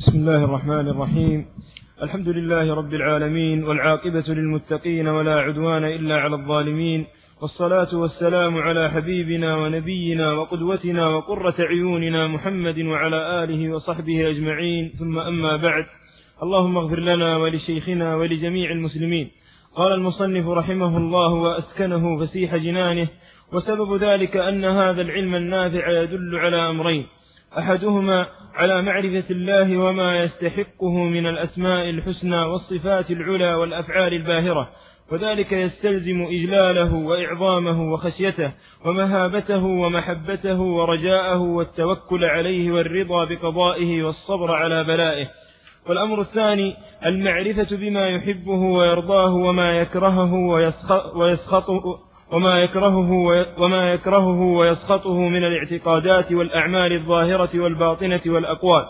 بسم الله الرحمن الرحيم. الحمد لله رب العالمين والعاقبة للمتقين ولا عدوان إلا على الظالمين والصلاة والسلام على حبيبنا ونبينا وقدوتنا وقرة عيوننا محمد وعلى آله وصحبه أجمعين. ثم أما بعد اللهم اغفر لنا ولشيخنا ولجميع المسلمين. قال المصنف رحمه الله وأسكنه فسيح جنانه وسبب ذلك أن هذا العلم النافع يدل على أمرين. أحدهما على معرفة الله وما يستحقه من الأسماء الحسنى والصفات العلى والأفعال الباهرة وذلك يستلزم إجلاله وإعظامه وخشيته ومهابته ومحبته ورجاءه والتوكل عليه والرضا بقضائه والصبر على بلائه. والأمر الثاني المعرفة بما يحبه ويرضاه وما يكرهه ويسخطه وما يكرهه وما يكرهه ويسخطه من الاعتقادات والأعمال الظاهرة والباطنة والأقوال.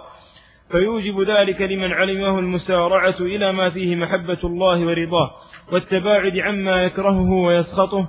فيوجب ذلك لمن علمه المسارعة إلى ما فيه محبة الله ورضاه والتباعد عما يكرهه ويسخطه.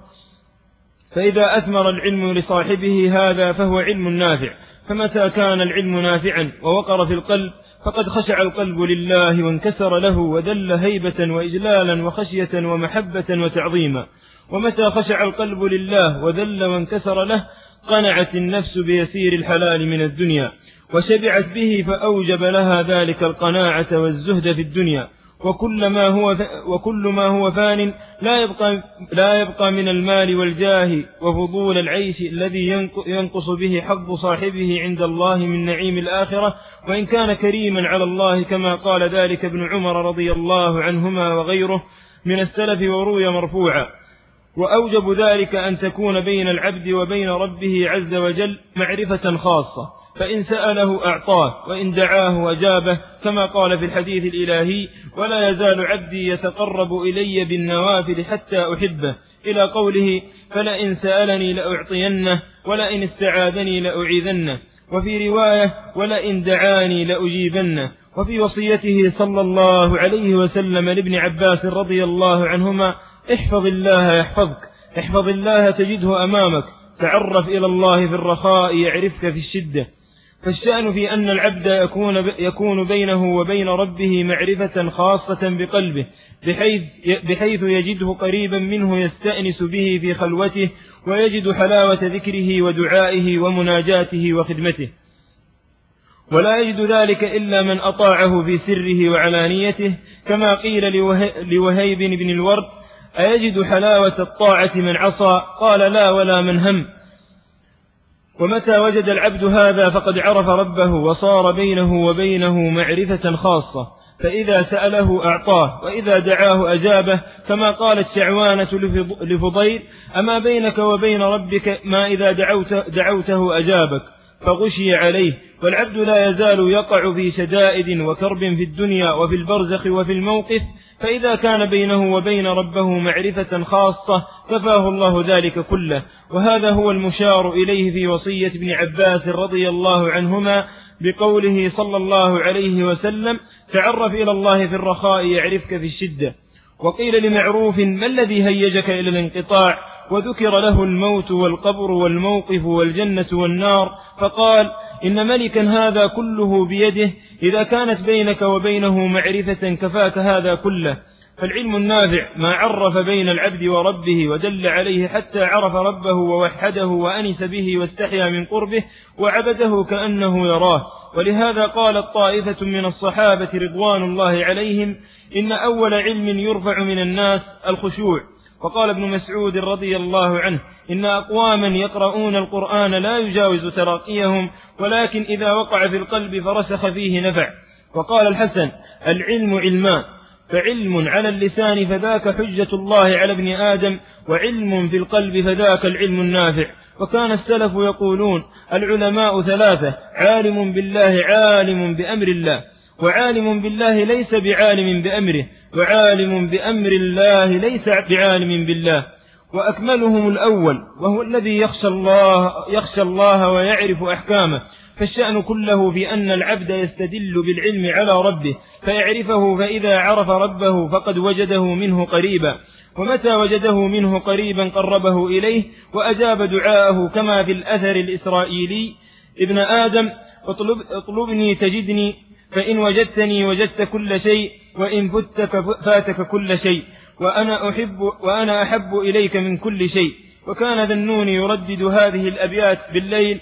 فإذا أثمر العلم لصاحبه هذا فهو علم نافع. فمتى كان العلم نافعا ووقر في القلب فقد خشع القلب لله وانكسر له وذل هيبة وإجلالا وخشية ومحبة وتعظيما. ومتى خشع القلب لله وذل وانكسر له قنعت النفس بيسير الحلال من الدنيا وشبعت به فأوجب لها ذلك القناعة والزهد في الدنيا. وكل ما هو وكل ما هو فان لا يبقى لا يبقى من المال والجاه وفضول العيش الذي ينقص به حظ صاحبه عند الله من نعيم الآخرة. وإن كان كريما على الله كما قال ذلك ابن عمر رضي الله عنهما وغيره من السلف وروي مرفوعا. وأوجب ذلك أن تكون بين العبد وبين ربه عز وجل معرفة خاصة. فإن سأله أعطاه وإن دعاه أجابه كما قال في الحديث الإلهي ولا يزال عبدي يتقرب إلي بالنوافل حتى أحبه. إلى قوله فلئن سألني لأعطينه ولئن استعاذني لأعيذنه. وفي رواية ولئن دعاني لأجيبنه. وفي وصيته صلى الله عليه وسلم لابن عباس رضي الله عنهما احفظ الله يحفظك احفظ الله تجده أمامك تعرف إلى الله في الرخاء يعرفك في الشدة. فالشأن في أن العبد يكون, يكون بينه وبين ربه معرفة خاصة بقلبه بحيث, بحيث يجده قريبا منه يستأنس به في خلوته ويجد حلاوة ذكره ودعائه ومناجاته وخدمته. ولا يجد ذلك إلا من أطاعه في سره وعلانيته كما قيل لوهيب بن الورد أيجد حلاوة الطاعة من عصى؟ قال لا ولا من هم. ومتى وجد العبد هذا فقد عرف ربه وصار بينه وبينه معرفة خاصة. فإذا سأله أعطاه وإذا دعاه أجابه. كما قالت شعوانة لفضيل أما بينك وبين ربك ما إذا دعوت دعوته أجابك. فغشي عليه والعبد لا يزال يقع في شدائد وكرب في الدنيا وفي البرزخ وفي الموقف فإذا كان بينه وبين ربه معرفة خاصة كفاه الله ذلك كله. وهذا هو المشار إليه في وصية ابن عباس رضي الله عنهما بقوله صلى الله عليه وسلم تعرف إلى الله في الرخاء يعرفك في الشدة. وقيل لمعروف ما الذي هيجك إلى الانقطاع؟ وذكر له الموت والقبر والموقف والجنة والنار فقال إن ملكا هذا كله بيده إذا كانت بينك وبينه معرفة كفاك هذا كله. فالعلم النافع ما عرف بين العبد وربه ودل عليه حتى عرف ربه ووحده وأنس به واستحيا من قربه وعبده كأنه يراه. ولهذا قالت طائفة من الصحابة رضوان الله عليهم إن أول علم يرفع من الناس الخشوع. وقال ابن مسعود رضي الله عنه إن أقواما يقرؤون القرآن لا يجاوز تراقيهم ولكن إذا وقع في القلب فرسخ فيه نفع. وقال الحسن العلم علمان فعلم على اللسان فذاك حجة الله على ابن آدم وعلم في القلب فذاك العلم النافع. وكان السلف يقولون العلماء ثلاثة عالم بالله عالم بأمر الله وعالم بالله ليس بعالم بأمره وعالم بأمر الله ليس بعالم بالله. وأكملهم الأول وهو الذي يخشى الله, يخشى الله ويعرف أحكامه. فالشأن كله في أن العبد يستدل بالعلم على ربه فيعرفه فإذا عرف ربه فقد وجده منه قريبا. ومتى وجده منه قريبا قربه إليه وأجاب دعاءه كما في الأثر الإسرائيلي. ابن آدم اطلب اطلبني تجدني فإن وجدتني وجدت كل شيء وإن فت فاتك كل شيء وأنا أحب وأنا أحب إليك من كل شيء. وكان ذنون يردد هذه الأبيات بالليل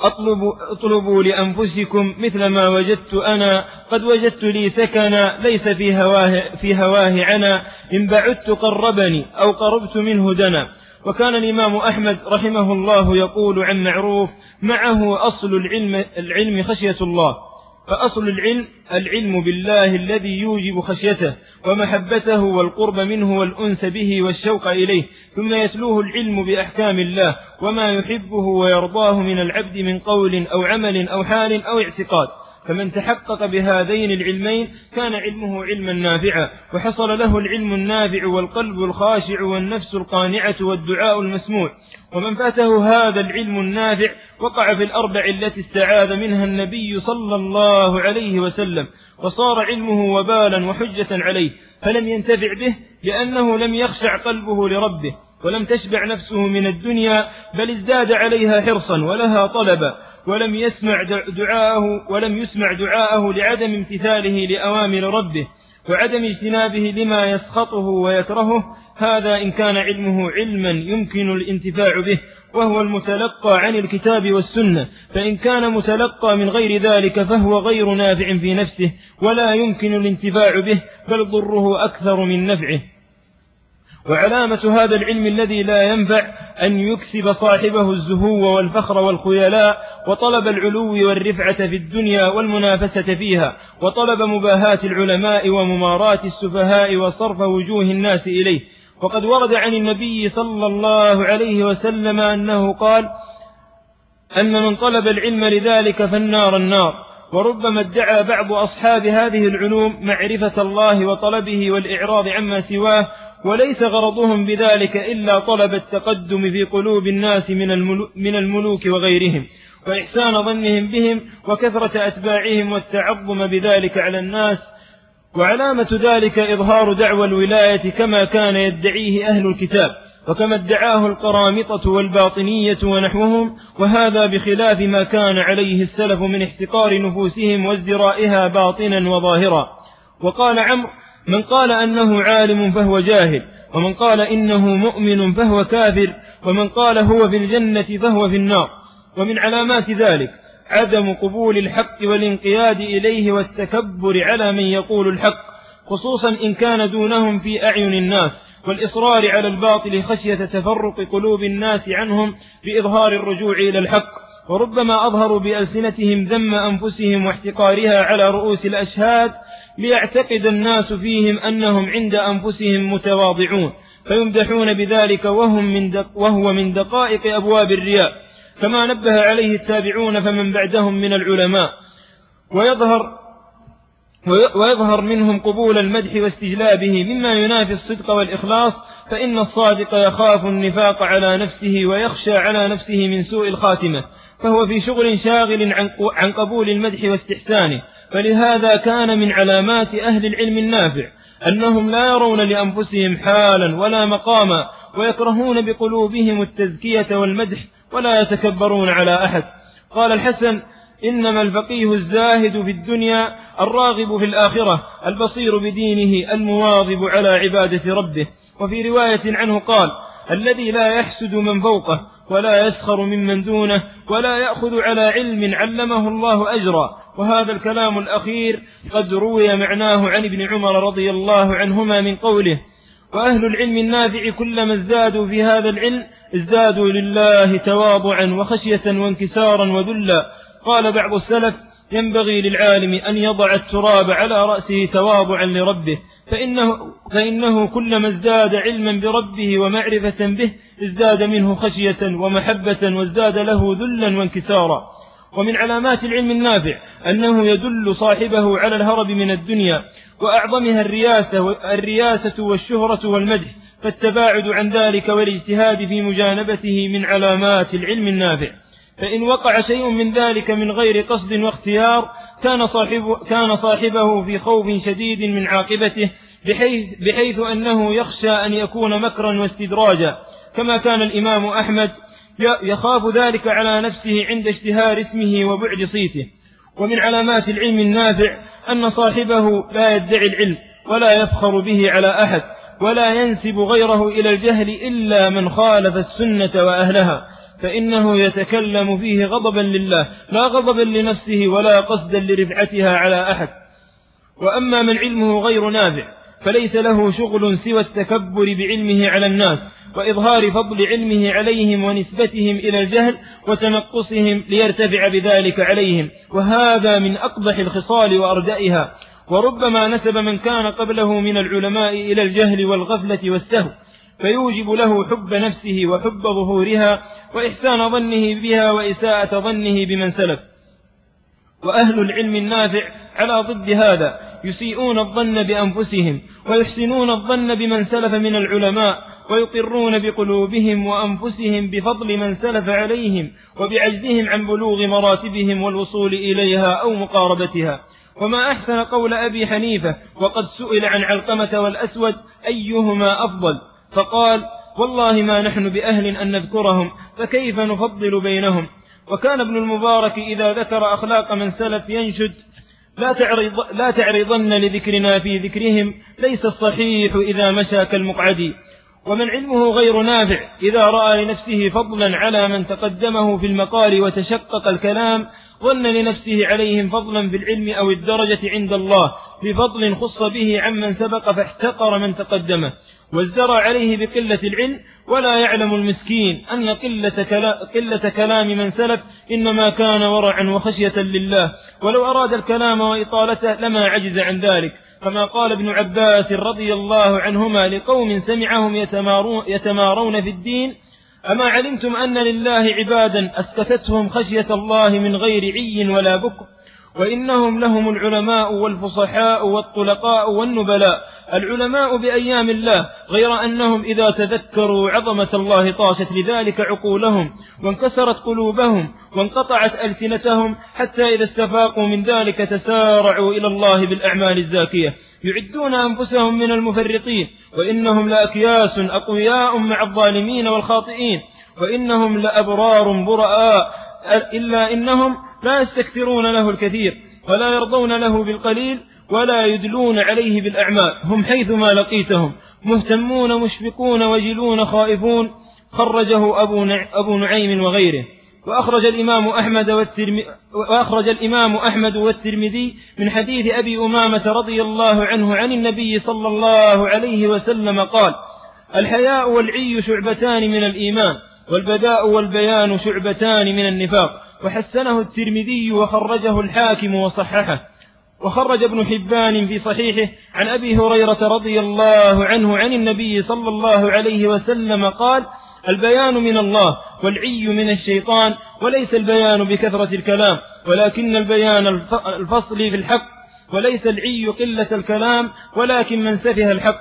أطلب أطلبوا لأنفسكم مثل ما وجدت أنا. قد وجدت لي سكنا ليس في هواه, في هواه عنا إن بعدت قربني أو قربت منه دنا. وكان الإمام أحمد رحمه الله يقول عن معروف معه أصل العلم, العلم خشية الله. فأصل العلم العلم بالله الذي يوجب خشيته ومحبته والقرب منه والأنس به والشوق إليه ثم يتلوه العلم بأحكام الله وما يحبه ويرضاه من العبد من قول أو عمل أو حال أو اعتقاد. فمن تحقق بهذين العلمين كان علمه علما نافعا وحصل له العلم النافع والقلب الخاشع والنفس القانعة والدعاء المسموع. ومن فاته هذا العلم النافع وقع في الأربع التي استعاذ منها النبي صلى الله عليه وسلم وصار علمه وبالا وحجة عليه فلم ينتفع به لأنه لم يخشع قلبه لربه ولم تشبع نفسه من الدنيا بل ازداد عليها حرصا ولها طلبا. ولم يسمع دعاءه ولم يسمع دعاءه لعدم امتثاله لأوامر ربه وعدم اجتنابه لما يسخطه ويكرهه هذا إن كان علمه علما يمكن الانتفاع به وهو المتلقى عن الكتاب والسنة فإن كان متلقى من غير ذلك فهو غير نافع في نفسه ولا يمكن الانتفاع به بل ضره أكثر من نفعه. وعلامة هذا العلم الذي لا ينفع أن يكسب صاحبه الزهو والفخر والخيلاء وطلب العلو والرفعة في الدنيا والمنافسة فيها وطلب مباهاة العلماء ومماراة السفهاء وصرف وجوه الناس إليه. وقد ورد عن النبي صلى الله عليه وسلم أنه قال أن من طلب العلم لذلك فالنار النار. وربما ادعى بعض أصحاب هذه العلوم معرفة الله وطلبه والإعراض عما سواه وليس غرضهم بذلك إلا طلب التقدم في قلوب الناس من الملوك وغيرهم وإحسان ظنهم بهم وكثرة أتباعهم والتعظم بذلك على الناس وعلامة ذلك إظهار دعوى الولاية كما كان يدعيه أهل الكتاب وكما ادعاه القرامطة والباطنية ونحوهم وهذا بخلاف ما كان عليه السلف من احتقار نفوسهم وازدرائها باطنا وظاهرا. وقال عمرو من قال أنه عالم فهو جاهل ومن قال إنه مؤمن فهو كافر ومن قال هو في الجنة فهو في النار. ومن علامات ذلك عدم قبول الحق والانقياد إليه والتكبر على من يقول الحق خصوصا إن كان دونهم في أعين الناس والإصرار على الباطل خشية تفرق قلوب الناس عنهم بإظهار الرجوع إلى الحق. وربما أظهروا بألسنتهم ذم أنفسهم واحتقارها على رؤوس الأشهاد ليعتقد الناس فيهم أنهم عند أنفسهم متواضعون فيمدحون بذلك وهم من دق وهو من دقائق أبواب الرياء. كما نبه عليه التابعون فمن بعدهم من العلماء. ويظهر ويظهر منهم قبول المدح واستجلابه مما ينافي الصدق والإخلاص فإن الصادق يخاف النفاق على نفسه ويخشى على نفسه من سوء الخاتمة. فهو في شغل شاغل عن قبول المدح واستحسانه. فلهذا كان من علامات أهل العلم النافع أنهم لا يرون لأنفسهم حالا ولا مقاما ويكرهون بقلوبهم التزكية والمدح ولا يتكبرون على أحد. قال الحسن إنما الفقيه الزاهد في الدنيا الراغب في الآخرة البصير بدينه المواظب على عبادة ربه. وفي رواية عنه قال الذي لا يحسد من فوقه ولا يسخر ممن دونه ولا يأخذ على علم علمه الله أجرا. وهذا الكلام الأخير قد روي معناه عن ابن عمر رضي الله عنهما من قوله وأهل العلم النافع كلما ازدادوا في هذا العلم ازدادوا لله تواضعا وخشية وانكسارا وذلا. قال بعض السلف ينبغي للعالم أن يضع التراب على رأسه تواضعا لربه فإنه, فإنه كلما ازداد علما بربه ومعرفة به ازداد منه خشية ومحبة وازداد له ذلا وانكسارا. ومن علامات العلم النافع أنه يدل صاحبه على الهرب من الدنيا وأعظمها الرياسة, الرياسة والشهرة والمدح فالتباعد عن ذلك والاجتهاد في مجانبته من علامات العلم النافع. فإن وقع شيء من ذلك من غير قصد واختيار كان, صاحب كان صاحبه في خوف شديد من عاقبته بحيث, بحيث أنه يخشى أن يكون مكرا واستدراجا. كما كان الإمام أحمد يخاف ذلك على نفسه عند اشتهار اسمه وبعد صيته. ومن علامات العلم النافع أن صاحبه لا يدعي العلم ولا يفخر به على أحد ولا ينسب غيره إلى الجهل إلا من خالف السنة وأهلها. فإنه يتكلم فيه غضبا لله لا غضبا لنفسه ولا قصدا لرفعتها على أحد. وأما من علمه غير نافع فليس له شغل سوى التكبر بعلمه على الناس وإظهار فضل علمه عليهم ونسبتهم إلى الجهل وتنقصهم ليرتفع بذلك عليهم. وهذا من أقبح الخصال وأردئها. وربما نسب من كان قبله من العلماء إلى الجهل والغفلة والسهو. فيوجب له حب نفسه وحب ظهورها وإحسان ظنه بها وإساءة ظنه بمن سلف. وأهل العلم النافع على ضد هذا يسيئون الظن بأنفسهم ويحسنون الظن بمن سلف من العلماء ويقرون بقلوبهم وأنفسهم بفضل من سلف عليهم وبعجزهم عن بلوغ مراتبهم والوصول إليها أو مقاربتها. وما أحسن قول أبي حنيفة وقد سئل عن علقمة والأسود أيهما أفضل؟ فقال والله ما نحن بأهل أن نذكرهم فكيف نفضل بينهم؟ وكان ابن المبارك إذا ذكر أخلاق من سلف ينشد لا, تعرض لا تعرضن لذكرنا في ذكرهم ليس الصحيح إذا مشى كالمقعد ومن علمه غير نافع. إذا رأى لنفسه فضلا على من تقدمه في المقال وتشقق الكلام ظن لنفسه عليهم فضلا في العلم أو الدرجة عند الله بفضل خص به عمن سبق فاحتقر من تقدمه. وازدرى عليه بقلة العلم ولا يعلم المسكين أن قلة, كلا قلة كلام من سلف إنما كان ورعا وخشية لله. ولو أراد الكلام وإطالته لما عجز عن ذلك. كما قال ابن عباس رضي الله عنهما لقوم سمعهم يتمارون في الدين أما علمتم أن لله عبادا أسكتتهم خشية الله من غير عي ولا بكر؟ وإنهم لهم العلماء والفصحاء والطلقاء والنبلاء. العلماء بأيام الله غير أنهم إذا تذكروا عظمة الله طاشت لذلك عقولهم وانكسرت قلوبهم وانقطعت ألسنتهم حتى إذا استفاقوا من ذلك تسارعوا إلى الله بالأعمال الزاكية. يعدون أنفسهم من المفرطين وإنهم لأكياس أقوياء مع الظالمين والخاطئين وإنهم لأبرار براء إلا إنهم لا يستكثرون له الكثير ولا يرضون له بالقليل ولا يدلون عليه بالأعمال. هم حيثما لقيتهم مهتمون مشفقون وجلون خائفون. خرجه أبو, أبو نعيم وغيره. وأخرج الإمام أحمد وأخرج الإمام أحمد والترمذي من حديث أبي أمامة رضي الله عنه عن النبي صلى الله عليه وسلم قال الحياء والعي شعبتان من الإيمان والبداء والبيان شعبتان من النفاق. وحسنه الترمذي وخرجه الحاكم وصححه. وخرج ابن حبان في صحيحه عن أبي هريرة رضي الله عنه عن النبي صلى الله عليه وسلم قال البيان من الله والعي من الشيطان وليس البيان بكثرة الكلام ولكن البيان الفصل في الحق وليس العي قلة الكلام ولكن من سفه الحق.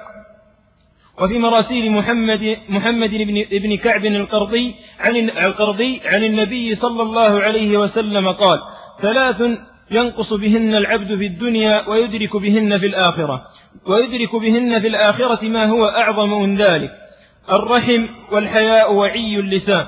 وفي مراسيل محمد محمد بن ابن كعب القرضي عن القرضي عن النبي صلى الله عليه وسلم قال ثلاث ينقص بهن العبد في الدنيا ويدرك بهن في الآخرة ويدرك بهن في الآخرة ما هو أعظم من ذلك الرحم والحياء وعي اللسان.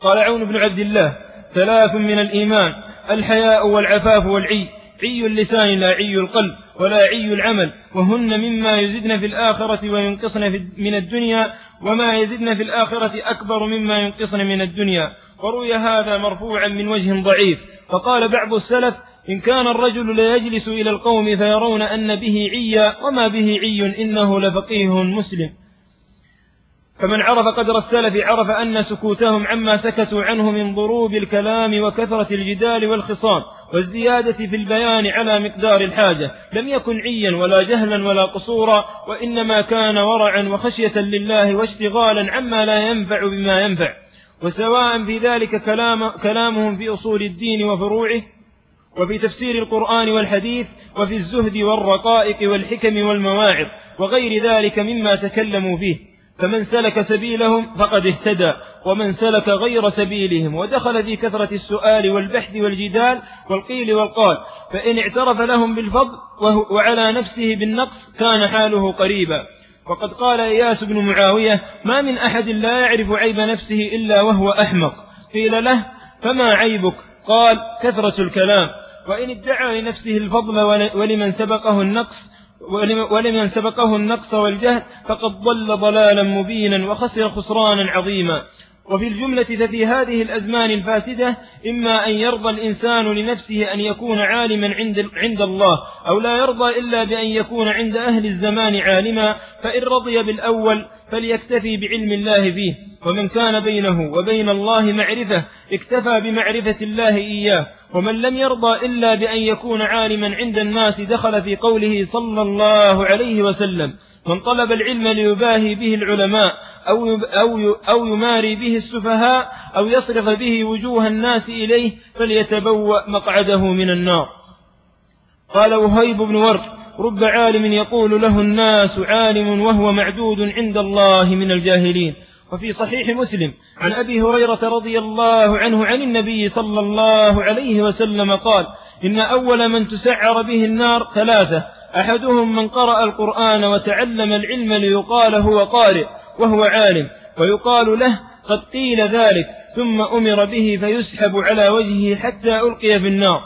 قال عون بن عبد الله ثلاث من الإيمان الحياء والعفاف والعي عي اللسان لا عي القلب ولا عي العمل وهن مما يزدن في الآخرة وينقصن من الدنيا وما يزدن في الآخرة أكبر مما ينقصن من الدنيا. وروي هذا مرفوعا من وجه ضعيف. فقال بعض السلف إن كان الرجل ليجلس إلى القوم فيرون أن به عيا وما به عي إنه لفقيه مسلم. فمن عرف قدر السلف عرف أن سكوتهم عما سكتوا عنه من ضروب الكلام وكثرة الجدال والخصام. والزيادة في البيان على مقدار الحاجة. لم يكن عيا ولا جهلا ولا قصورا وإنما كان ورعا وخشية لله واشتغالا عما لا ينفع بما ينفع. وسواء في ذلك كلام كلامهم في أصول الدين وفروعه وفي تفسير القرآن والحديث وفي الزهد والرقائق والحكم والمواعظ وغير ذلك مما تكلموا فيه. فمن سلك سبيلهم فقد اهتدى ومن سلك غير سبيلهم ودخل في كثرة السؤال والبحث والجدال والقيل والقال فإن اعترف لهم بالفضل وعلى نفسه بالنقص كان حاله قريبا. وقد قال إياس بن معاوية ما من أحد لا يعرف عيب نفسه إلا وهو أحمق. قيل له فما عيبك؟ قال كثرة الكلام. وإن ادعى لنفسه الفضل ولمن سبقه النقص ولمن سبقه النقص والجهل فقد ضل ضلالا مبينا وخسر خسرانا عظيما. وفي الجملة ففي هذه الأزمان الفاسدة إما أن يرضى الإنسان لنفسه أن يكون عالما عند, عند الله أو لا يرضى إلا بأن يكون عند أهل الزمان عالما فإن رضي بالأول فليكتفي بعلم الله فيه. ومن كان بينه وبين الله معرفة اكتفى بمعرفة الله إياه. ومن لم يرضى إلا بأن يكون عالما عند الناس دخل في قوله صلى الله عليه وسلم. من طلب العلم ليباهي به العلماء أو, أو, أو يماري به السفهاء أو يصرف به وجوه الناس إليه فليتبوأ مقعده من النار. قال وهيب بن ورق رب عالم يقول له الناس عالم وهو معدود عند الله من الجاهلين. وفي صحيح مسلم عن أبي هريرة رضي الله عنه عن النبي صلى الله عليه وسلم قال إن أول من تسعر به النار ثلاثة أحدهم من قرأ القرآن وتعلم العلم ليقال هو قارئ وهو عالم ويقال له قد قيل ذلك ثم أمر به فيسحب على وجهه حتى ألقي في النار.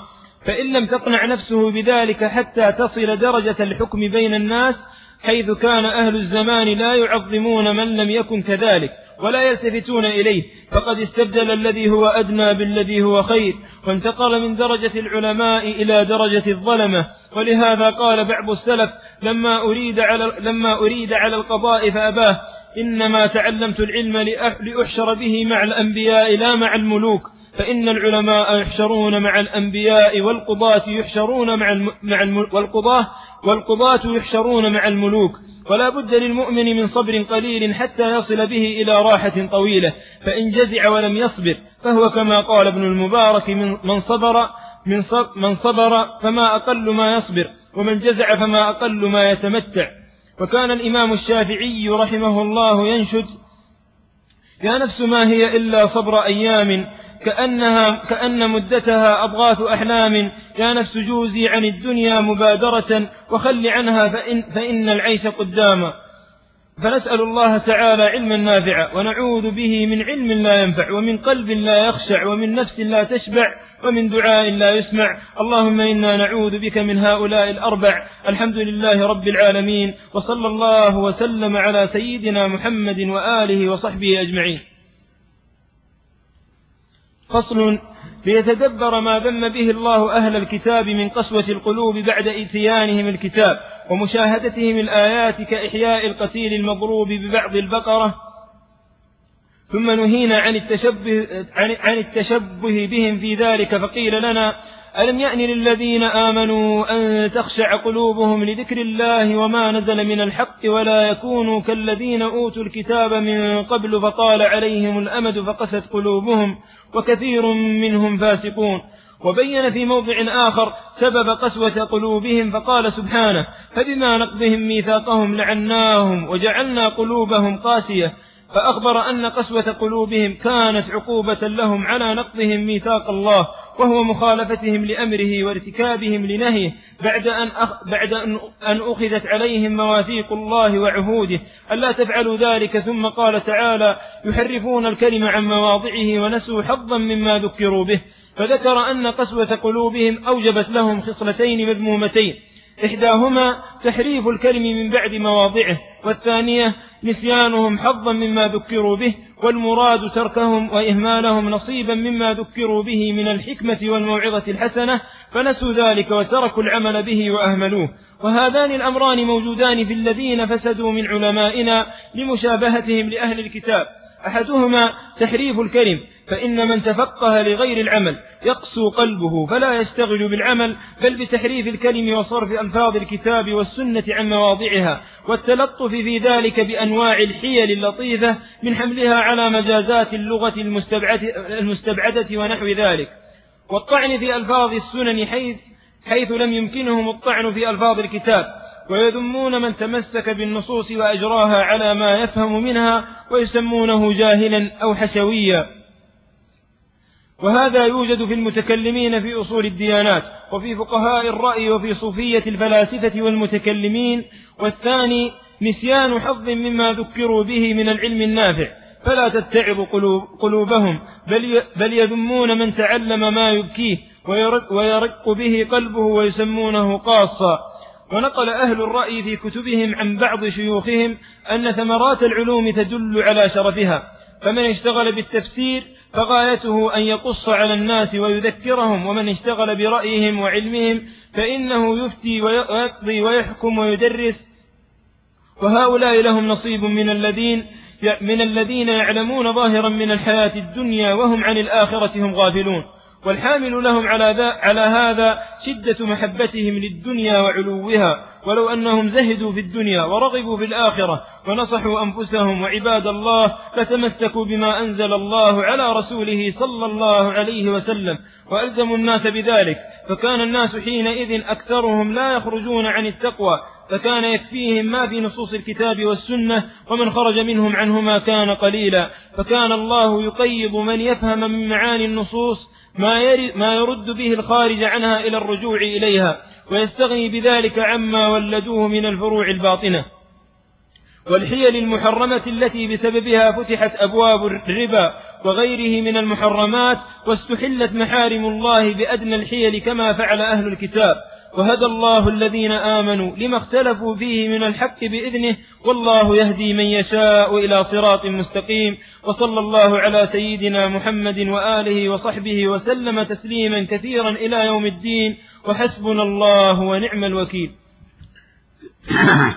فإن لم تقنع نفسه بذلك حتى تصل درجة الحكم بين الناس حيث كان أهل الزمان لا يعظمون من لم يكن كذلك. ولا يلتفتون إليه. فقد استبدل الذي هو أدنى بالذي هو خير وانتقل من درجة العلماء إلى درجة الظلمة. ولهذا قال بعض السلف لما أريد على, لما أريد على القضاء فأباه. إنما تعلمت العلم لأحشر به مع الأنبياء لا مع الملوك. فإن العلماء يحشرون مع الأنبياء والقضاة يحشرون مع. مع. والقضاة والقضاة يحشرون مع الملوك ولا بد للمؤمن من صبر قليل حتى يصل به إلى راحة طويلة فإن جزع ولم يصبر فهو كما قال ابن المبارك من, من صبر من, صب من صبر فما أقل ما يصبر ومن جزع فما أقل ما يتمتع وكان الإمام الشافعي رحمه الله ينشد يا نفس ما هي إلا صبر أيام كأنها كأن مدتها أضغاث أحلام. يا نفس جوزي عن الدنيا مبادرة وخل عنها فإن, فإن العيش قداما. فنسأل الله تعالى علما نافعا ونعوذ به من علم لا ينفع ومن قلب لا يخشع ومن نفس لا تشبع ومن دعاء لا يسمع. اللهم إنا نعوذ بك من هؤلاء الأربع. الحمد لله رب العالمين وصلى الله وسلم على سيدنا محمد وآله وصحبه أجمعين. فصل ليتدبر ما ذم به الله أهل الكتاب من قسوة القلوب بعد إتيانهم الكتاب ومشاهدتهم الآيات كإحياء القتيل المضروب ببعض البقرة ثم نهينا عن التشبه, عن التشبه بهم في ذلك فقيل لنا ألم يأن للذين آمنوا أن تخشع قلوبهم لذكر الله وما نزل من الحق ولا يكونوا كالذين أوتوا الكتاب من قبل فطال عليهم الأمد فقست قلوبهم وكثير منهم فاسقون؟ وبين في موضع آخر سبب قسوة قلوبهم فقال سبحانه فبما نقضهم ميثاقهم لعناهم وجعلنا قلوبهم قاسية فأخبر أن قسوة قلوبهم كانت عقوبة لهم على نقضهم ميثاق الله وهو مخالفتهم لأمره وارتكابهم لنهيه بعد أن, أخ بعد أن أخذت عليهم مواثيق الله وعهوده. ألا تفعلوا ذلك؟ ثم قال تعالى يحرفون الكلم عن مواضعه ونسوا حظا مما ذكروا به. فذكر أن قسوة قلوبهم أوجبت لهم خصلتين مذمومتين. إحداهما تحريف الكلم من بعد مواضعه والثانية نسيانهم حظا مما ذكروا به والمراد تركهم وإهمالهم نصيبا مما ذكروا به من الحكمة والموعظة الحسنة فنسوا ذلك وتركوا العمل به وأهملوه. وهذان الأمران موجودان في الذين فسدوا من علمائنا لمشابهتهم لأهل الكتاب. أحدهما تحريف الكلم فإن من تفقه لغير العمل يقسو قلبه فلا يشتغل بالعمل بل بتحريف الكلم وصرف ألفاظ الكتاب والسنة عن مواضعها والتلطف في ذلك بأنواع الحيل اللطيفة من حملها على مجازات اللغة المستبعدة ونحو ذلك. والطعن في ألفاظ السنن حيث حيث لم يمكنهم الطعن في ألفاظ الكتاب ويذمون من تمسك بالنصوص وأجراها على ما يفهم منها ويسمونه جاهلا أو حشويا. وهذا يوجد في المتكلمين في أصول الديانات وفي فقهاء الرأي وفي صوفية الفلاسفة والمتكلمين والثاني نسيان حظ مما ذكروا به من العلم النافع. فلا تتعظ قلوب قلوبهم بل, بل يذمون من تعلم ما يبكيه ويرق به قلبه ويسمونه قاصا. ونقل أهل الرأي في كتبهم عن بعض شيوخهم أن ثمرات العلوم تدل على شرفها. فمن اشتغل بالتفسير فغايته أن يقص على الناس ويذكرهم ومن اشتغل برأيهم وعلمهم فإنه يفتي ويقضي ويحكم ويدرس. وهؤلاء لهم نصيب من الذين من الذين يعلمون ظاهرا من الحياة الدنيا وهم عن الآخرة هم غافلون. والحامل لهم على, على هذا شدة محبتهم للدنيا وعلوها. ولو أنهم زهدوا في الدنيا ورغبوا في الآخرة ونصحوا أنفسهم وعباد الله لتمسكوا بما أنزل الله على رسوله صلى الله عليه وسلم. وألزموا الناس بذلك. فكان الناس حينئذ أكثرهم لا يخرجون عن التقوى. فكان يكفيهم ما في نصوص الكتاب والسنة ومن خرج منهم عنهما كان قليلا. فكان الله يقيض من يفهم من معاني النصوص ما, ما يرد به الخارج عنها إلى الرجوع إليها ويستغني بذلك عما ولدوه من الفروع الباطنة. والحيل المحرمة التي بسببها فتحت أبواب الربا وغيره من المحرمات واستحلت محارم الله بأدنى الحيل كما فعل أهل الكتاب. وهدى الله الذين آمنوا لما اختلفوا فيه من الحق بإذنه والله يهدي من يشاء إلى صراط مستقيم وصلى الله على سيدنا محمد وآله وصحبه وسلم تسليما كثيرا إلى يوم الدين وحسبنا الله ونعم الوكيل.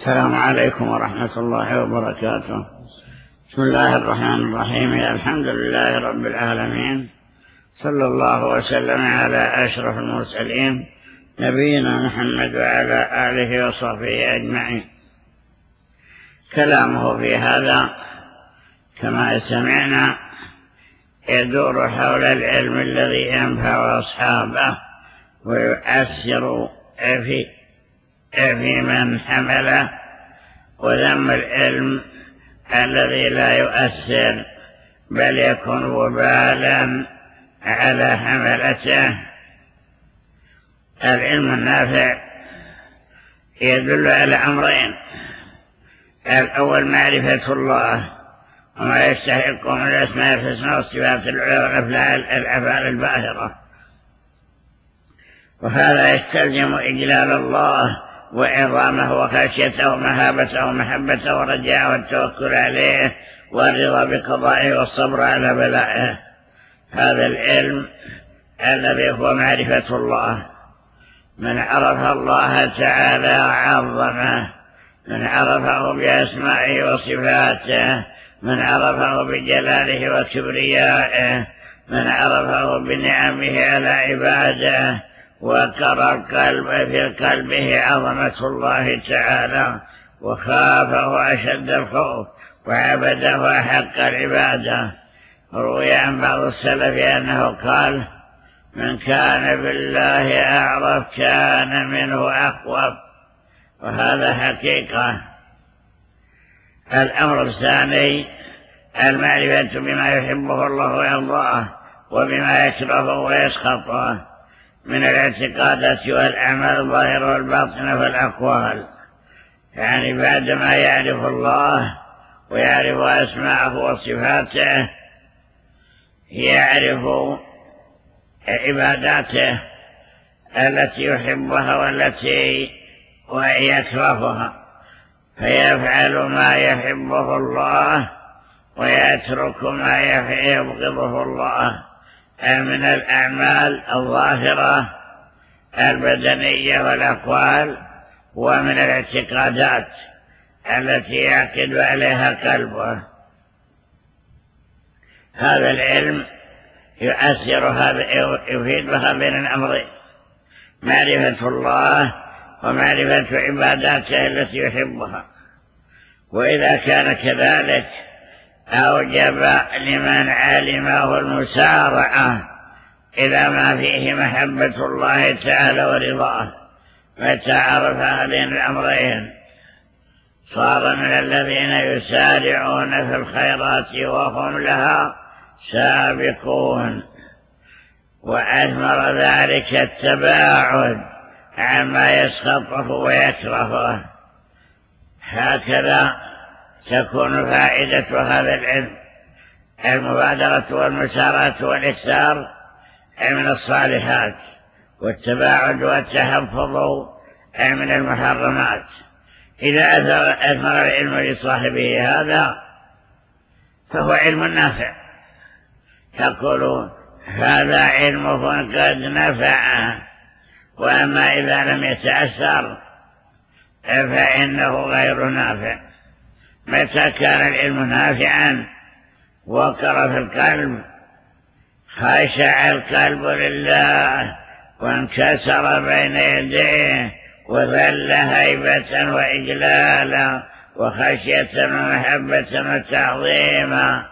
السلام عليكم ورحمة الله وبركاته. بسم الله الرحمن الرحيم. الحمد لله رب العالمين. صلى الله وسلم على أشرف المرسلين نبينا محمد وعلى آله وصحبه أجمعين. كلامه في هذا كما سمعنا يدور حول العلم الذي ينفع أصحابه ويؤثر في في من حمله وذم العلم الذي لا يؤثر بل يكون وبالا على حملته. العلم النافع يدل على أمرين. الأول معرفة الله وما يستحق من الأسماء الحسنى والصفات العلى والأفعال الأفعال الباهرة. وهذا يستلزم إجلال الله وعظامه وخشيته ومهابته ومحبته ورجاءه والتوكل عليه والرضا بقضائه والصبر على بلائه. هذا العلم الذي هو معرفة الله. من عرف الله تعالى عظمه من عرفه بأسمائه وصفاته من عرفه بجلاله وكبريائه من عرفه بنعمه على عباده وكر القلب في قلبه عظمة الله تعالى وخافه أشد الخوف وعبده حق العبادة. روي عن بعض السلف أنه قال من كان بالله أعرف كان منه أقوى وهذا حقيقة. الأمر الثاني المعرفة بما يحبه الله ويرضاه وبما يكرهه ويسخطه من الاعتقادات والأعمال الظاهرة والباطنة والأقوال. يعني بعدما يعرف الله ويعرف أسماءه وصفاته يعرف عباداته التي يحبها والتي ويكرهها فيفعل ما يحبه الله ويترك ما يبغضه الله. من الأعمال الظاهرة البدنية والأقوال ومن الاعتقادات التي يعقد عليها قلبه. هذا العلم يؤثر هذا يفيد هذين الأمرين معرفة الله ومعرفة عباداته التي يحبها. وإذا كان كذلك أوجب لمن علمه المسارعة إلى ما فيه محبة الله تعالى ورضاه متى عرف هذين الأمرين. صار من الذين يسارعون في الخيرات وهم لها سابقون. وأثمر ذلك التباعد عما يسخطه ويكرهه. هكذا تكون فائدة هذا العلم. المبادرة والمسارة والإكثار من الصالحات والتباعد والتحفظ من المحرمات. إذا أثمر العلم لصاحبه هذا فهو علم نافع. تقول هذا علم قد نفع وأما إذا لم يتأثر فإنه غير نافع. متى كان العلم نافعا؟ وقر في القلب. خشع القلب لله وانكسر بين يديه. وذل هيبة وإجلالا وخشية ومحبة وتعظيما.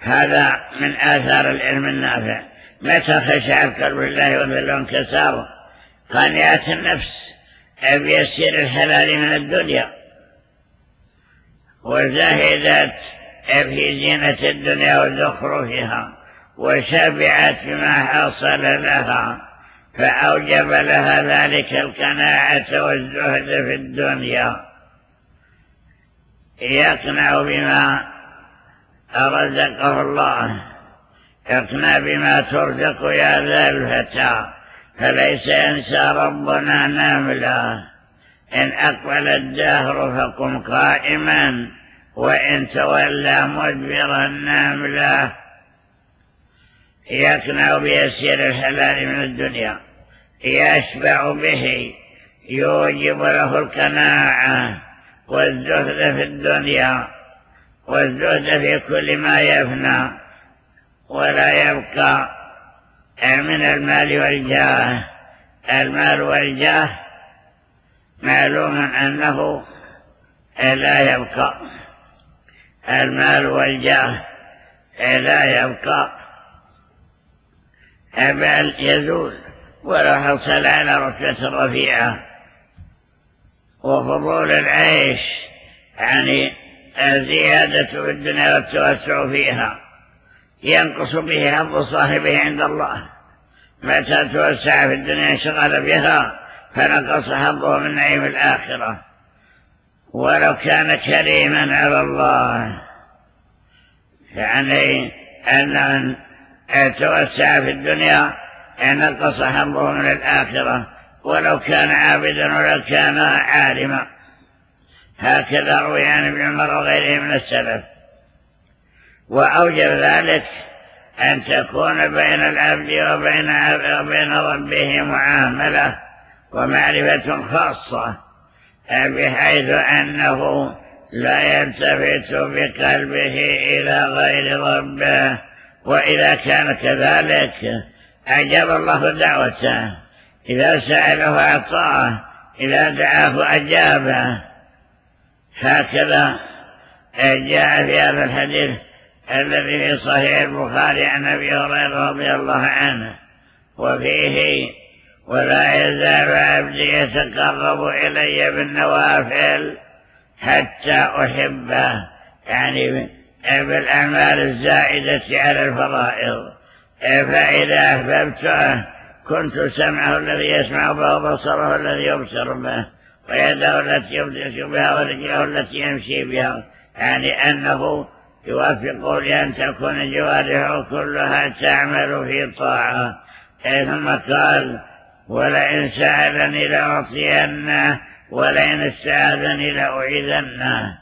هذا من آثار العلم النافع. متى خشع القلب لله وذل وانكسر قانعة النفس بيسير الحلال من الدنيا. وزهدت في زينة الدنيا وزخرفها وشبعت بما حصل لها. فأوجب لها ذلك القناعة والزهد في الدنيا. يقنع بما رزقه الله. يقنع بما ترزق يا ذا الفتى. فليس ينسى ربنا ناملا إن أقبل الدهر فقم قائما. وإن تولى مدبرا ناملا يقنع بيسير الحلال من الدنيا. يشبع به يوجب له القناعة والزهد في الدنيا والزهد في كل ما يفنى ولا يبقى. من المال والجاه المال والجاه معلوم أنه لا يبقى. المال والجاه لا يبقى. بل يزول ولو حصل على رتبة رفيعة وفضول العيش يعني الزيادة في الدنيا والتوسع فيها. ينقص به حظ صاحبه عند الله. متى توسع في الدنيا انشغل بها فنقص حظه من نعيم الآخرة. ولو كان كريما على الله يعني أن توسع في الدنيا نقص حظه من الآخرة ولو كان عابدا ولو كان عالما. هكذا روي عن ابن عمر وغيره من السلف. وأوجب ذلك أن تكون بين العبد وبين, وبين ربه معاملة ومعرفة خاصة بحيث أنه لا يلتفت بقلبه إلى غير ربه. وإذا كان كذلك أجاب الله دعوته. إذا سأله أعطاه إذا دعاه أجابه. هكذا جاء في هذا الحديث الذي في صحيح البخاري عن أبي هريرة رضي الله عنه. وفيه ولا يزال عبدي يتقرب إلي بالنوافل حتى أحبه. يعني بالاعمال الزائدة على الفرائض فاذا احببته كنت سمعه الذي يسمع به وبصره الذي يبصر به ويده التي يبطش بها ورجله التي يمشي بها. يعني أنه يوافق لأن تكون جوارحه كلها تعمل في طاعة. ثم قال ولئن سألني لأعطينه ولئن استعاذني لأعيذنه.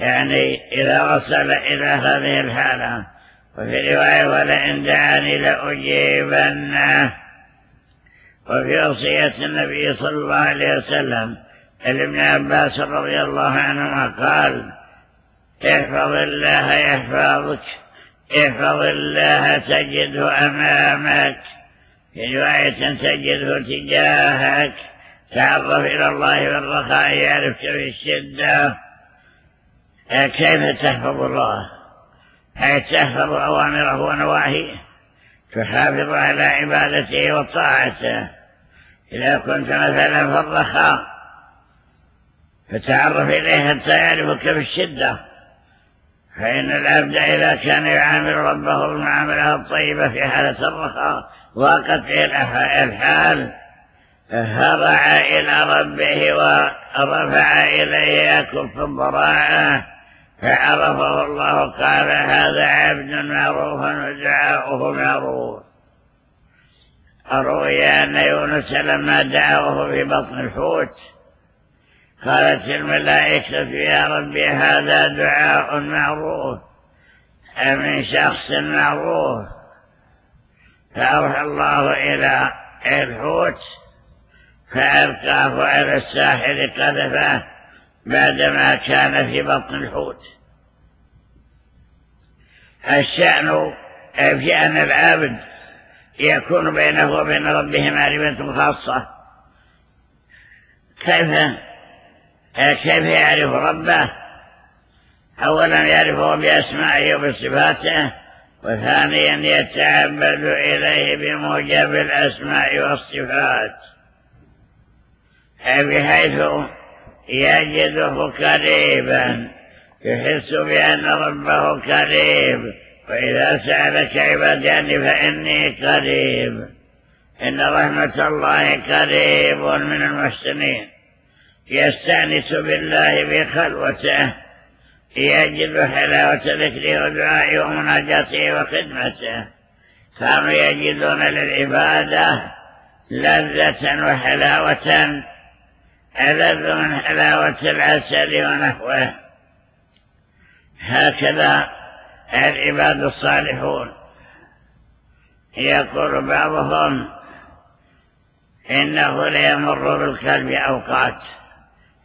يعني إذا وصل إلى هذه الحالة وفي رواية ولئن دعاني لأجيبنه وفي وصية النبي صلى الله عليه وسلم لابن عباس رضي الله عنهما قال احفظ الله يحفظك احفظ الله تجده أمامك في رواية تجده تجاهك تعرف إلى الله في الرخاء يعرفك في الشدة كيف تحفظ الله؟ أي تحفظ أوامره ونواهيه؟ تحافظ على عبادته وطاعته؟ إذا كنت مثلا في الرخاء فتعرف إليه حتى يعرفك في الشدة. فإن العبد إذا كان يعامل ربه المعاملة الطيبة في حالة الرخاء ضاقت به الحال هرع إلى ربه ورفع إليه يكف الضراعة. فعرفه الله قال هذا عبد معروف ودعاؤه معروف. روي أن يونس لما دعوه في بطن الحوت قالت الملائكة يا ربي هذا دعاء معروف من شخص معروف. فأوحى الله إلى الحوت فألقاه على الساحل قذفه. بعدما كان في بطن الحوت. الشأن في أن العابد يكون بينه وبين ربه معرفة خاصة. كيف كيف يعرف ربه؟ أولا يعرفه بأسمائه وبصفاته وثانيا يتعبد إليه بموجب الأسماء والصفات. بحيث يجده قريبا يحس بأن ربه قريب. وإذا سألك عبادي عني فإني قريب. إن رحمة الله قريب من المحسنين. يستأنس بالله بخلوته. يجد حلاوة ذكره ودعائه ومناجاته وخدمته. كانوا يجدون للعبادة لذة وحلاوة ألذ من حلاوة العسل ونحوه. هكذا العباد الصالحون يقول بعضهم إنه ليمر بالقلب أوقات.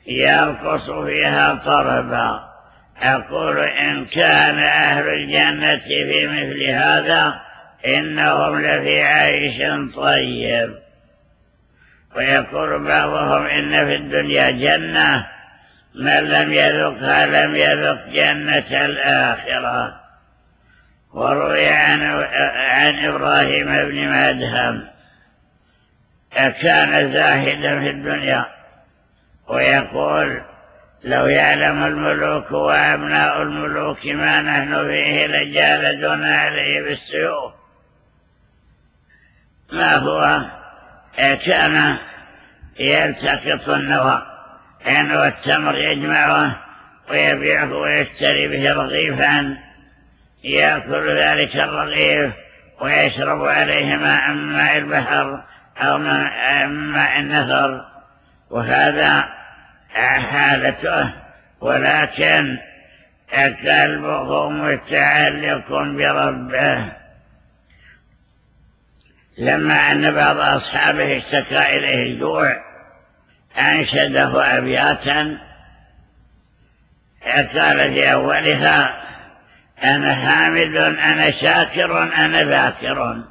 يرقص فيها طربا. أقول إن كان أهل الجنة في مثل هذا إنهم لفي عيش طيب. ويقول بعضهم إن في الدنيا جنة من لم يذقها لم يذق جنة الآخرة. وروي عن, عن إبراهيم بن مدهم كان زاهدا في الدنيا. ويقول لو يعلم الملوك وأبناء الملوك ما نحن فيه لجالدنا عليه بالسيوف ما هو؟ كان يلتقط النوى يعني والتمر يجمعه ويبيعه ويشتري به رغيفا. يأكل ذلك الرغيف ويشرب عليه ماء ماء البحر أو ماء النهر وهذا حالته ولكن قلبه متعلق بربه. لما أن بعض أصحابه اشتكى إليه الجوع أنشده أبياتا. قال في أولها أنا حامد أنا شاكر أنا ذاكر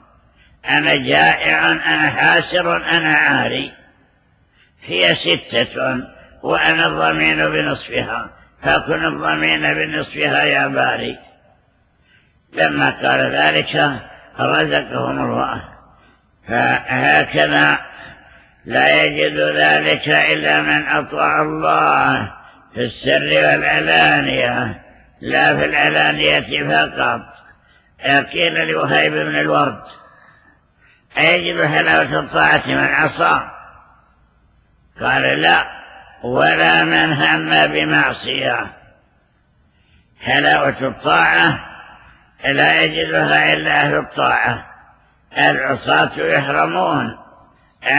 أنا جائع أنا حاسر أنا عاري. هي ستة وأنا الضمين بنصفها فكن الضمين بنصفها يا باري. لما قال ذلك رزقهم الله. فهكذا لا يجد ذلك إلا من أطاع الله في السر والعلانية لا في العلانية فقط. قيل لوهيب بن الورد. أيجد حلاوة الطاعة من عصى؟ قال لا ولا من هم بمعصية. حلاوة الطاعة لا يجدها إلا أهل الطاعة. العصاة يحرمون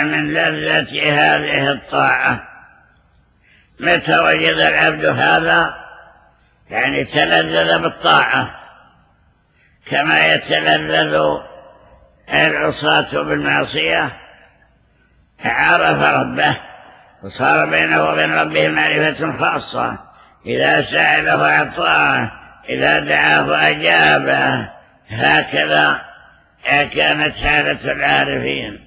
من لذة هذه الطاعة. متى وجد العبد هذا؟ يعني تلذذ بالطاعة كما يتلذذ العصاة بالمعصية. عرف ربه وصار بينه وبين ربه معرفة خاصة. إذا سأله أعطاه إذا دعاه أجابه هكذا كانت حالة العارفين.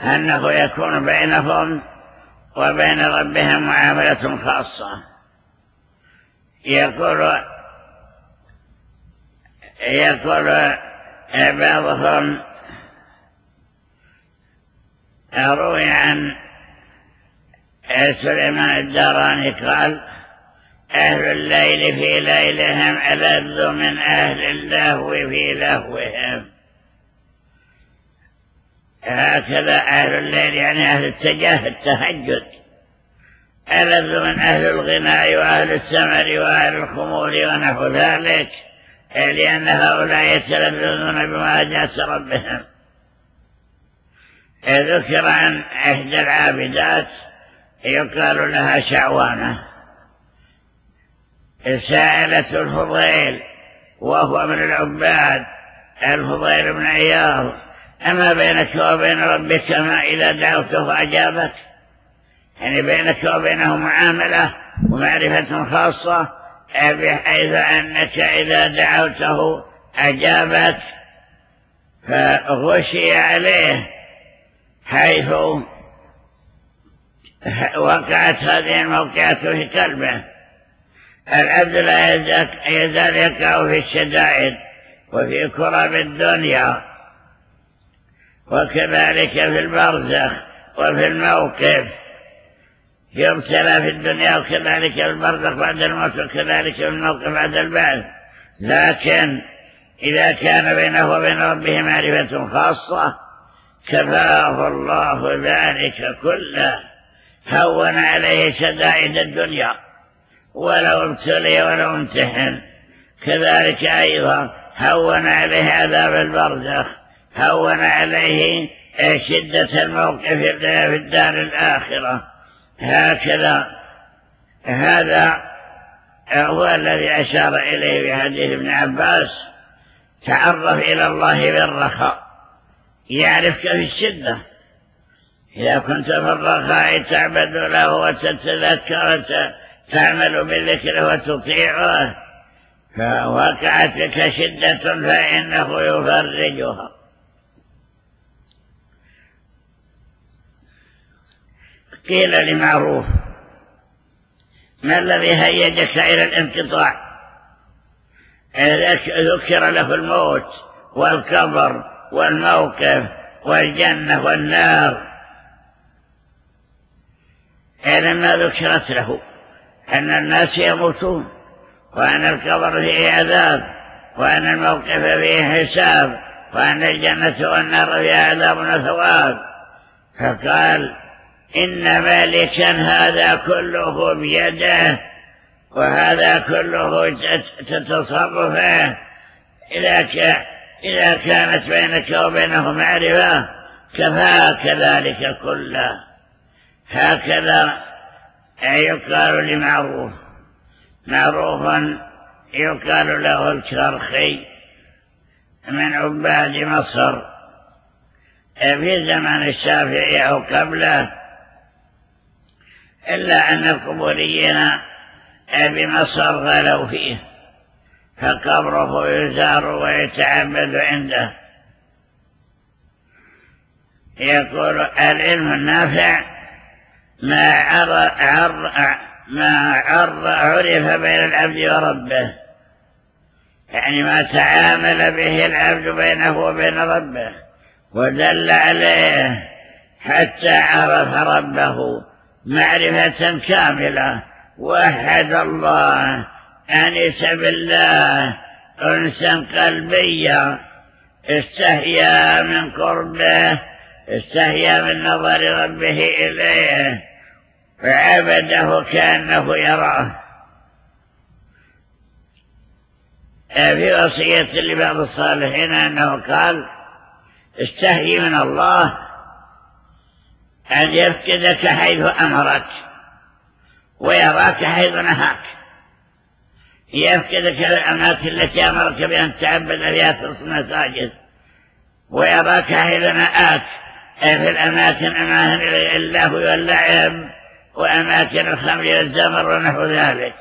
أنه يكون بينهم وبين ربهم معاملة خاصة. يقول يقول بعضهم روي عن سليمان الداراني قال أهل الليل في ليلهم ألذ من أهل اللهو في لهوهم. هكذا أهل الليل يعني أهل التجاه التهجد. ألذ من أهل الغناء وأهل السمر وأهل الخمور ونحو ذلك لأن هؤلاء يتلذذون بمواجهة ربهم. ذكر عن إحدى العابدات يقال لها شعوانة. سائلة الفضيل وهو من العباد الفضيل بن عياض. أما بينك وبين ربك ما إذا دعوته أجابك يعني بينك وبينه معاملة ومعرفة خاصة. بحيث أنك إذا دعوته أجابك فغشي عليه حيث وقعت هذه الموقعة في قلبه. العبد لا يزال يقع في الشدائد وفي كرب الدنيا وكذلك في البرزخ وفي الموقف. يبتلى في الدنيا وكذلك في البرزخ بعد الموت وكذلك في الموقف بعد البعث. لكن إذا كان بينه وبين ربه معرفة خاصة كفاه الله ذلك كله. هون عليه شدائد الدنيا. ولو ابتلي ولو أمتحن. كذلك أيضا هون عليه عذاب البرزخ هون عليه شدة الموقف في الدار الآخرة. هكذا هذا هو الذي أشار إليه في حديث ابن عباس تعرف إلى الله بالرخاء يعرفك في الشدة. إذا كنت في الرخاء تعبد له وتتذكر تعمل بالذكر وتطيعه لك شدة فإنه يفرجها. قيل لمعروف ما الذي هيجك إلى الانقطاع؟ ذكر له الموت والكبر والموقف والجنة والنار. لما ذكرت له. أن الناس يموتون وأن القبر فيه عذاب وأن الموقف فيه حساب وأن الجنة والنار فيها عذاب وثواب. فقال إن مالكا هذا كله بيده وهذا كله تتصرفه. إذا كانت بينك وبينه معرفة كفاك ذلك كله. هكذا يقال لمعروف. معروفا يقال له الكرخي من عباد مصر. في زمن الشافعي أو قبله إلا أن القبوريين بمصر غلوا فيه فقبره يزار ويتعبد عنده. يقول العلم النافع ما عر عر ما عر عرف بين العبد وربه. يعني ما تعامل به العبد بينه وبين ربه. ودل عليه حتى عرف ربه معرفة كاملة. وحد الله أنس بالله أنسا قلبيا. استهيا من قربه استهيا من نظر ربه إليه فعبده كأنه يراه. في وصية لبعض الصالحين أنه قال استهي من الله أن يفقدك حيث أمرك ويراك حيث نهاك. يفقدك الأماكن التي أمرك بأن تعبد فيها في المساجد ويراك حيث نهاك. في الأماكن أماكن الله واللعب وأماكن الخمر والزمر ونحو ذلك.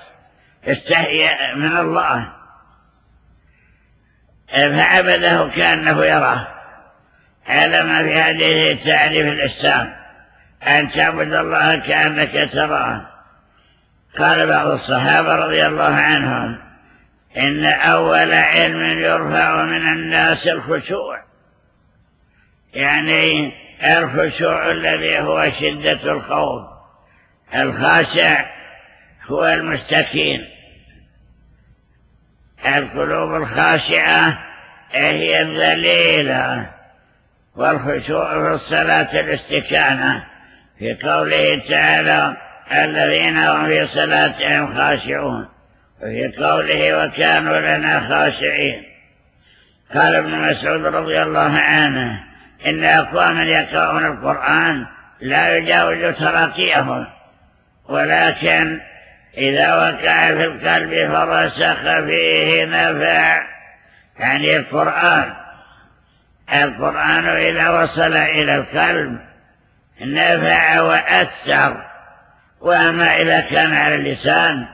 استحي من الله. فعبده كأنه يراه. على ما في هذه تعريف الإسلام. أن تعبد الله كأنك تراه. قال بعض الصحابة رضي الله عنهم إن أول علم يرفع من الناس الخشوع. يعني الخشوع الذي هو شدة الخوف. الخاشع هو المستكين. القلوب الخاشعة هي الذليلة والخشوع في الصلاة الاستكانة. في قوله تعالى الذين هم في صلاتهم خاشعون. وفي قوله وكانوا لنا خاشعين. قال ابن مسعود رضي الله عنه إن أقواما يقرؤون القرآن لا يجاوز تراقيهم ولكن إذا وقع في القلب فرسخ فيه نفع. يعني القرآن القرآن إذا وصل إلى القلب نفع وأثر. وأما إذا كان على اللسان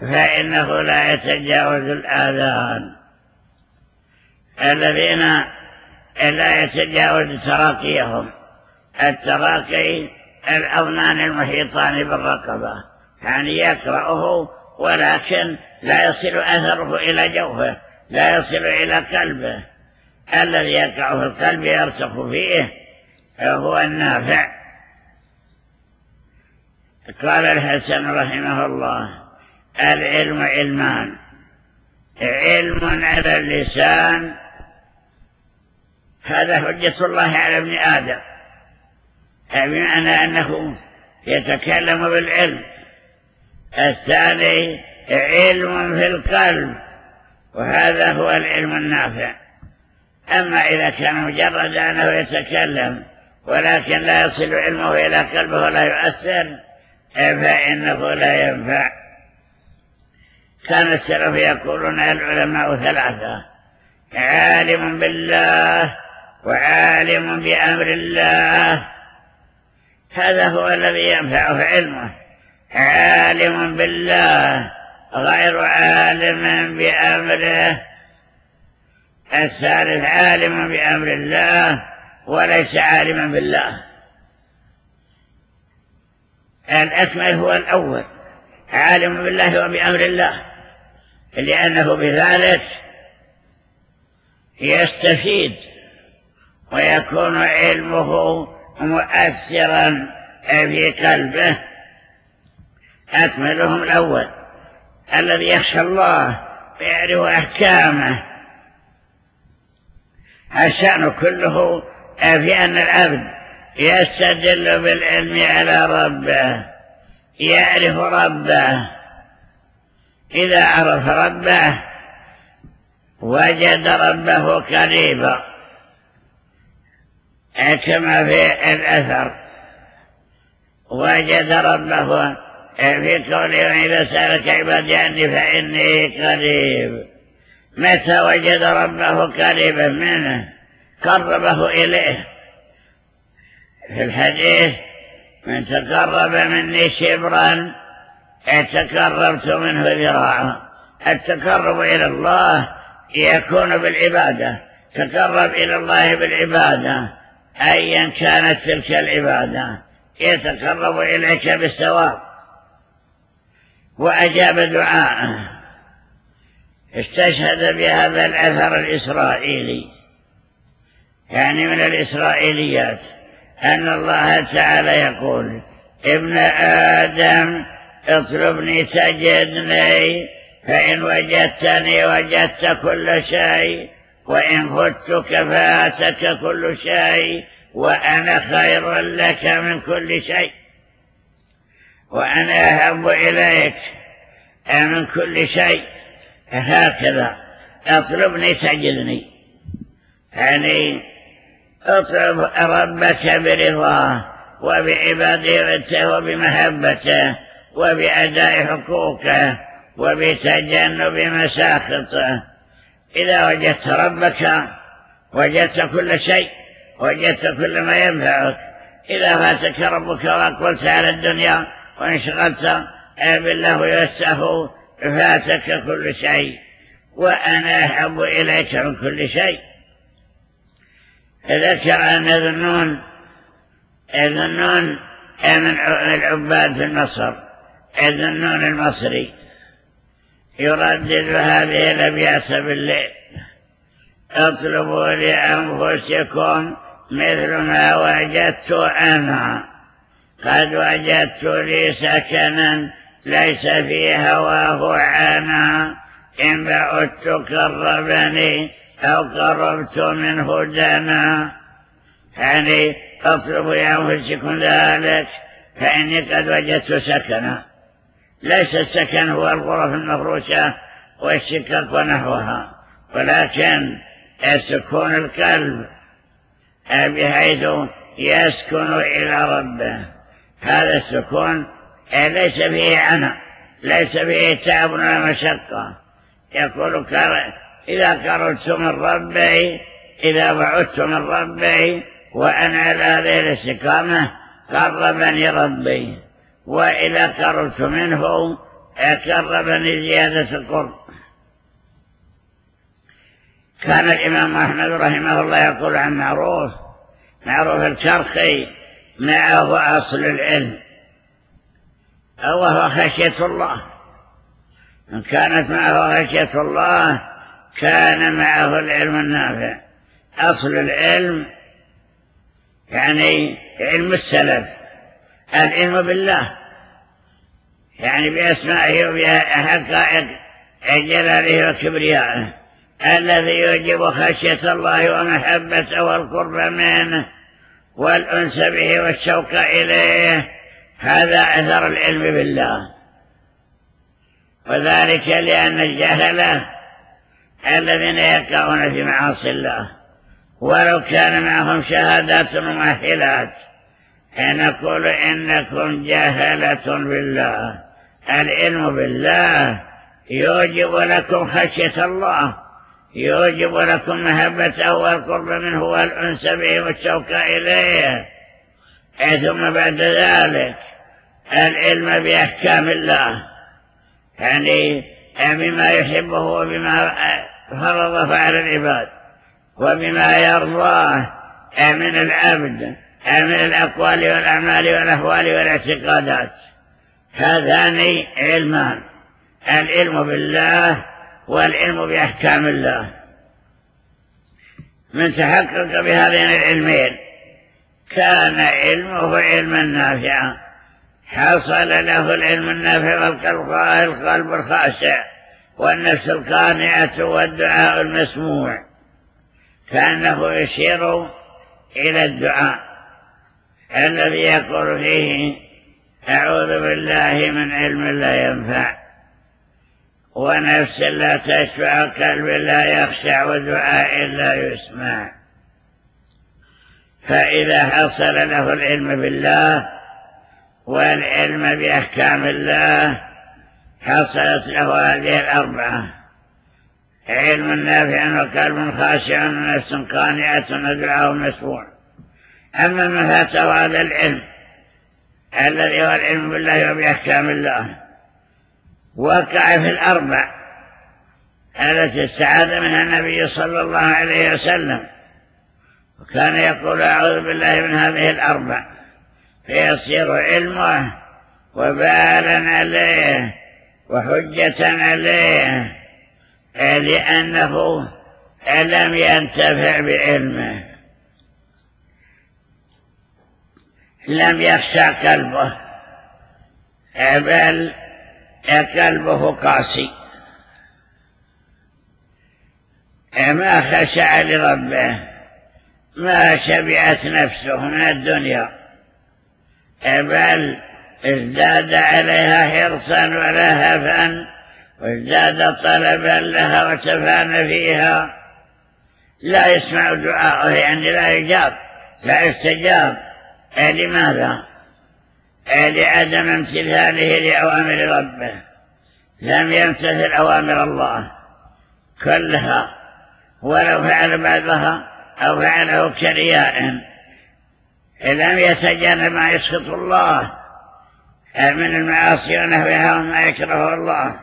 فإنه لا يتجاوز الآذان. الذين لا يتجاوز تراقيهم. التراقي الأظنان المحيطان بالرقبة. يعني يقرأه ولكن لا يصل أثره إلى جوفه لا يصل إلى قلبه. الذي يقع في القلب يرسخ فيه هو النافع. قال الحسن رحمه الله العلم علمان علم على اللسان هذا حجة الله على ابن آدم. بمعنى أنه يتكلم بالعلم. الثاني علم في القلب. وهذا هو العلم النافع. أما إذا كان مجرد أنه يتكلم ولكن لا يصل علمه إلى قلبه ولا يؤثر فإنه لا ينفع. كان السلف يقولون العلماء ثلاثة عالم بالله وعالم بأمر الله. هذا هو الذي ينفعه علمه. عالم بالله غير عالم بأمره. الثالث عالم بأمر الله وليس عالما بالله. الأكمل هو الأول. عالم بالله وبأمر الله. لأنه بذلك يستفيد ويكون علمه مؤثرا في قلبه. أكملهم الأول. الذي يخشى الله ويعرف أحكامه. الشأن كله في أن العبد يستدل بالعلم على ربه يعرف ربه. إذا عرف ربه وجد ربه قريبا. كما في الأثر. وجد ربه في قوله إذا سألك عبادي عني فإني قريب. متى وجد ربه قريبا منه؟ قربه إليه. في الحديث من تقرب مني شبرا تقربت منه ذراعا التقرب إلى الله يكون بالعبادة. تقرب إلى الله بالعبادة. أيا كانت تلك العبادة يتقرب إليك بالثواب. وأجاب دعاءه استشهد بهذا الأثر الإسرائيلي. يعني من الإسرائيليات أن الله تعالى يقول ابن آدم اطلبني تجدني فإن وجدتني وجدت كل شيء وإن فتك فآتك كل شيء وأنا خير لك من كل شيء. وأنا أحب إليك من كل شيء. هكذا. اطلبني تجدني يعني اطلب ربك برضاه وبعبادته وبمحبته وبأداء حقوقه وبتجنب مساخطه إذا وجدت ربك وجدت كل شيء وجدت كل ما ينفعك. إذا فاتك ربك وأقبلت على الدنيا وانشغلت بالله ويسه فاتك كل شيء. وأنا أحب إليك من كل شيء. ذكر أن ذنون ذنون من العباد في النصر ذنون المصري. يردد هذه الأبيات بالليل. اطلبوا لأنفسكم مثل ما وجدت أنا. قد وجدت لي سكنا ليس في هواه عانا إن بعدت قربني أو قربت منه دنا. يعني اطلبوا لأنفسكم ذلك فإني قد وجدت سكنا. ليس السكن هو الغرف المفروشة والشقق ونحوها ولكن سكون القلب. بحيث يسكن إلى ربه. هذا السكون ليس فيه عنا ليس فيه تعب ولا مشقة. يقول إذا قررت من ربي إذا بعدت من ربي وأنا على هذه الاستقامة قربني ربي. وإذا قربت منه قربني زيادة القرب. كان الإمام أحمد رحمه الله يقول عن معروف معروف الكرخي معه أصل العلم وهو خشية الله. من كانت معه خشية الله كان معه العلم النافع. أصل العلم يعني علم السلف. العلم بالله. يعني بأسمائه وبحقائق جلاله وكبريائه الذي يوجب خشية الله ومحبته والقرب منه والأنس به والشوق إليه. هذا أثر العلم بالله. وذلك لأن الجهلة الذين يقعون في معاصي الله ولو كان معهم شهادات مؤهلات نقول إنكم جهلة بالله. العلم بالله. يوجب لكم خشية الله. يوجب لكم مهبته والقرب منه والأنس به والشوق إليه. ثم بعد ذلك العلم بأحكام الله. يعني بما يحبه وبما فرض فعل العباد. وبما يرضاه. من العبد. من الأقوال والأعمال والأهوال والاعتقادات. هذان علمان. العلم بالله والعلم بأحكام الله. من تحقق بهذين العلمين كان علمه علما نافعا. حصل له العلم النافع والقلب الخاشع والنفس القانعة والدعاء المسموع. كأنه يشير إلى الدعاء. الذي يقول فيه أعوذ بالله من علم لا ينفع ونفس لا تشفع قلب لا يخشع ودعاء لا يسمع. فإذا حصل له العلم بالله والعلم بأحكام الله حصلت له هذه الأربعة علم نافع وقلب خاشع ونفس قانعة ودعاء مسموع أما ما فاته هذا العلم الذي هو العلم بالله وبأحكام الله. وقع في الأربع التي استعاذ منها النبي صلى الله عليه وسلم. وكان يقول أعوذ بالله من هذه الأربع فيصير علمه وبالا عليه وحجة عليه لأنه لم ينتفع بعلمه. لم يخشى قلبه بل قلبه قاسي. ما خشع لربه. ما شبعت نفسه من الدنيا. بل ازداد عليها حرصا ولهفا وازداد طلبا لها وتفان فيها. لا يسمع دعاءه يعني لا يجاب لا يستجاب. لماذا لعدم امتثاله لأوامر ربه. لم يمتثل أوامر الله. كلها. ولو فعل بعضها أو فعله كرياء لم يتجنب ما يسخط الله. من المعاصي ونحوها وما يكره الله.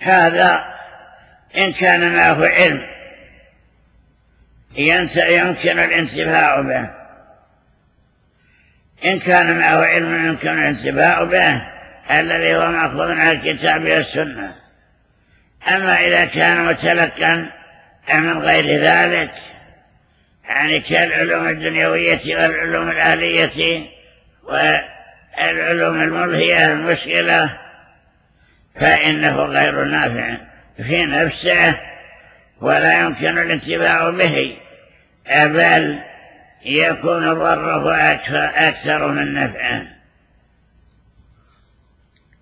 هذا إن كان معه علم. يمكن الانتفاع به. إن كان معه علم يمكن الانتفاع به الذي هو مأخوذ على الكتاب والسنة أما إذا كان متلقا من غير ذلك يعني كالعلوم الدنيوية والعلوم الآلية والعلوم الملهية المشكلة فإنه غير نافع في نفسه ولا يمكن الانتباع به بل يكون ضره أكثر, من نفعه.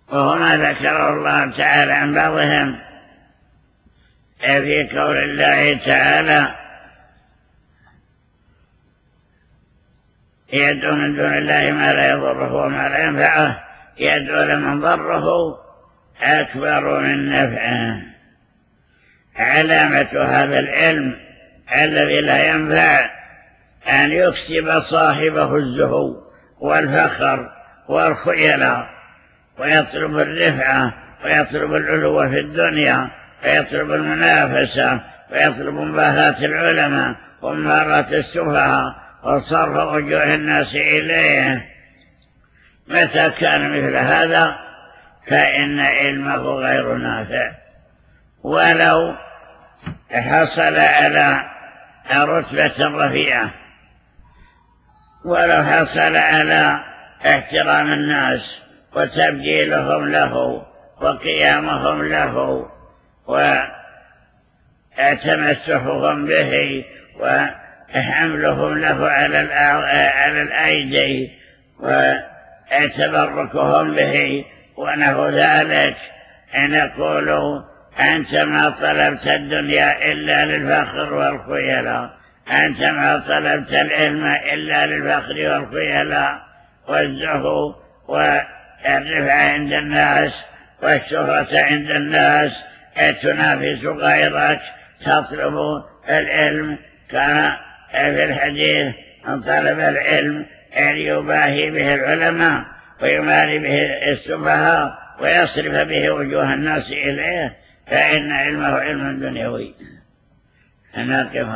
وهنا ذكره الله تعالى عن بعضهم في قول الله تعالى يدعو من دون الله ما لا يضره وما لا ينفعه. يدعو لمن ضره أكبر من نفعه. علامة هذا العلم الذي لا ينفع أن يكسب صاحبه الزهو والفخر والخيلاء ويطلب الرفعة ويطلب العلو في الدنيا ويطلب المنافسة ويطلب مباهاة العلماء ومباراة السفهاء وصرف وجوه الناس إليه. متى كان مثل هذا؟ فإن علمه غير نافع. ولو حصل على رتبة رفيعة ولو حصل على احترام الناس وتبجيلهم له وقيامهم له وتمسحهم به وحملهم له على الأيدي وتبركهم به ونحو ذلك نقول أنت ما طلبت الدنيا إلا للفخر والخيلاء. أنت ما طلبت العلم إلا للفخر والخيلاء والزهو والرفع عند الناس والشهرة عند الناس. تنافس غيرك. تطلب العلم كان في الحديث. من طلب العلم أن يباهي به العلماء ويماري به السفهاء ويصرف به وجوه الناس إليه. فإن علمه علم دنيوي. نقف